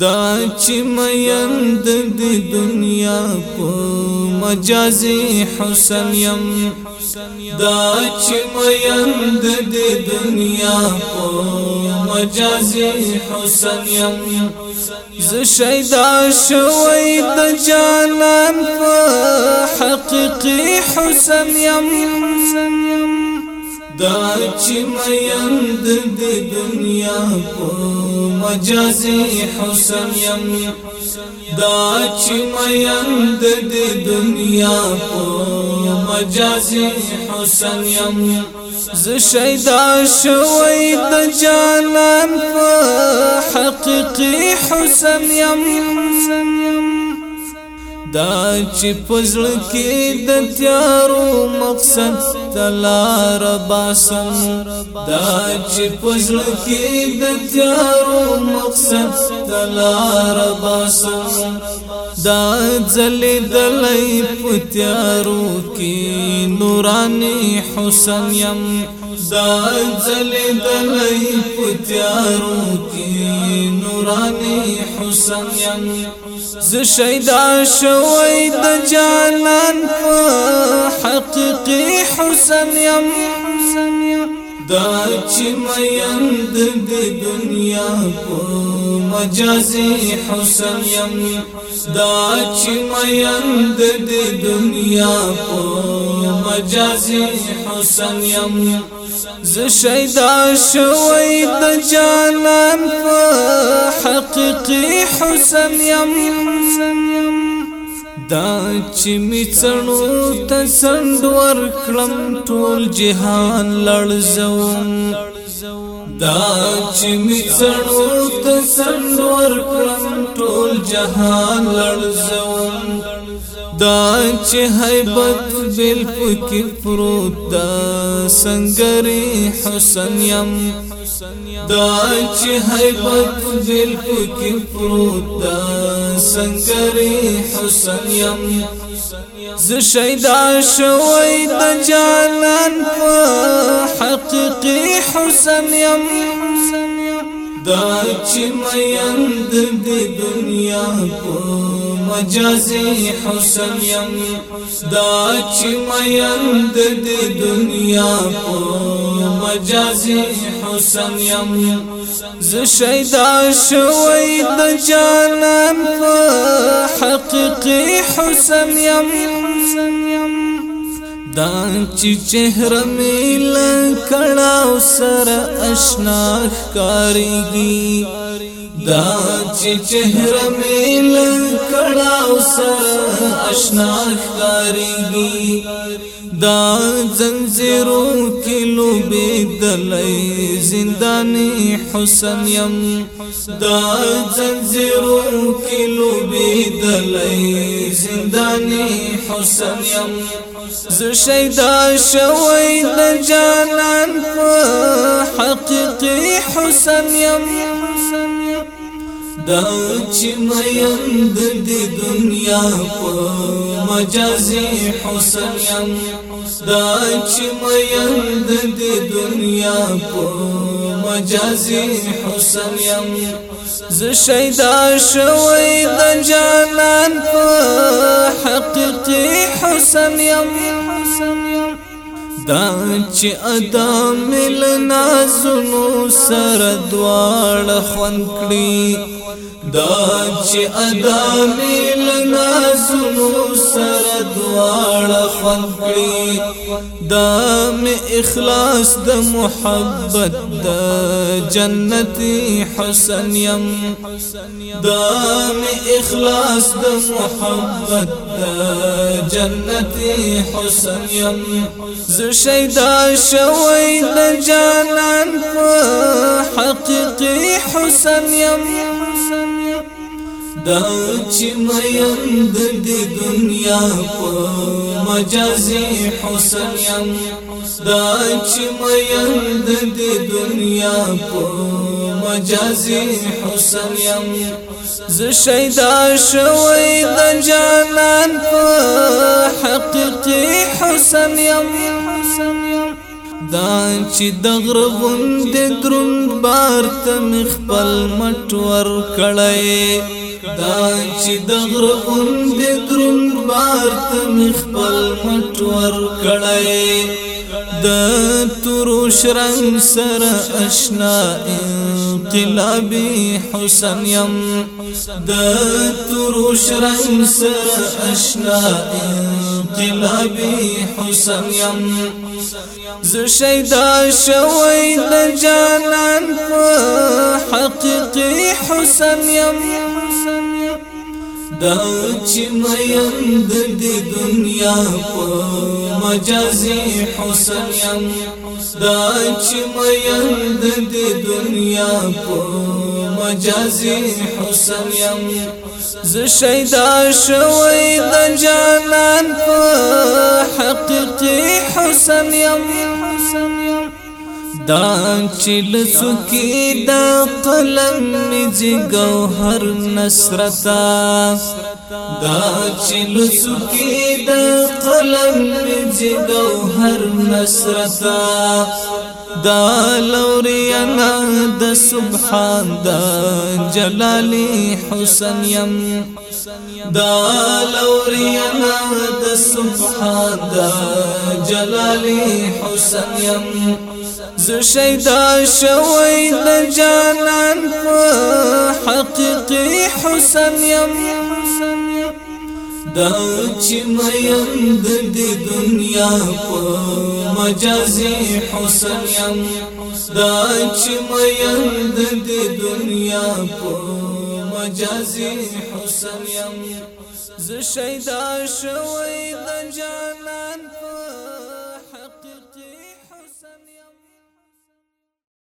دا چې میند د دنیا په مجازي حسن يم دا چې میند د دنیا په مجازي حسن يم ز شیدا شوي د جانان په حقيقي حسن يم دا چې مېند د دنیا په مجازي حسن يم دا چې مېند د دنیا په مجازي حسن يم ز شیدا شوي د جانان په حقيقي حسن يم دا چې پزړ کې د تیارو مقصد تلا رباسم دا چې پزړ کې د تیارو مقصد تلا رباسم دا ځلې دلای پتیارو کې نوراني حسن يم دا ځلې دلای پتیارو کې نوراني حسن يم ز شیدا شوي د جانان په حقيقي حسن يم دا چې میند د دنیا په مجازي حسن يم دا چې میند د دنیا په مجازي حسن يم ز شیدا شوي د جانان په حقيقي حسن يم دا چې می څنو ته سند ور کلم ټول جهان لړزوم دا چې می څنو ته سند ور کلم ټول جهان لړزوم دا چې هیبت بل پکې پروت دا سنگري حسن يم دا چې هیبت بل پکې پروت دا سنگري حسن يم ز شیدا شوي د جانان په حقيقي حسن يم دا چې میند د دنیا په مجاز حسن يم دا چې میند د دنیا په مجاز حسن يم ز شیدا شوي د جانان په حقيقي حسن يم دا چې چهره مې لکړاو سره آشنا ښکاریږي دا چې چهره مې لکړاو سره آشنا ښکاریږي دا زنجیرو کې لوبې دلې زنداني حسن يم دا زنجیرو غم کې لوبېدلی زنداني حسن یم زه شیدا شوی د جانان په حقیقي حسن یم دا چې مېند د دنیا په مجازي حسن یم دا چې مېند د دنیا په مجازي حسن يم ز شیدا شوي د جانان په حقيقي حسن يم دا چې ادم مل نازونو سر دوال خوان کړی دا چې ادا مل ناسونو سر دواړه خلقي دا اخلاص دا محبت دا جنتي حسن یم دا اخلاص دا محبت دا جنتي حسن یم زو شیدا شوید جانان په حقيقي حسن يم دا چې میند د دنیا په مجازي حسن يم دا چې میند د دنیا په مجازي حسن يم ز شیدا شوي د جانان په حقيقي حسن يم دا چې د غرغون د دروند بار ته مخبل مټ ور کړی دا چې د غرغون د درون بار تم خپل مټ ور کړای د تورو اشنا انقلابي حسن يم د تورو شرنګ سره اشنا انقلابي حسن يم ز شیدا شوی د جانان په حقيقي حسن يم دا چې مېند د دنیا په مجازي حسن يم دا چې مېند د دنیا په مجازي حسن يم ز شیدا شوي د جانان په حقيقي حسن يم دا چل سکی دا قلم نج گوهر نصرتا دا چل سکی دا قلم نج گوهر نصرتا دا لورينا د سبحان د جلالي حسن يم دا لورينا د سبحان د جلالي حسن يم زه شیدا شوی د جانان په حقیقي حسن يم دا چې مېند د دنیا په مجازي حسن يم دا چې مېند د دنیا په مجازي حسن يم زه شیدا شوی د جانان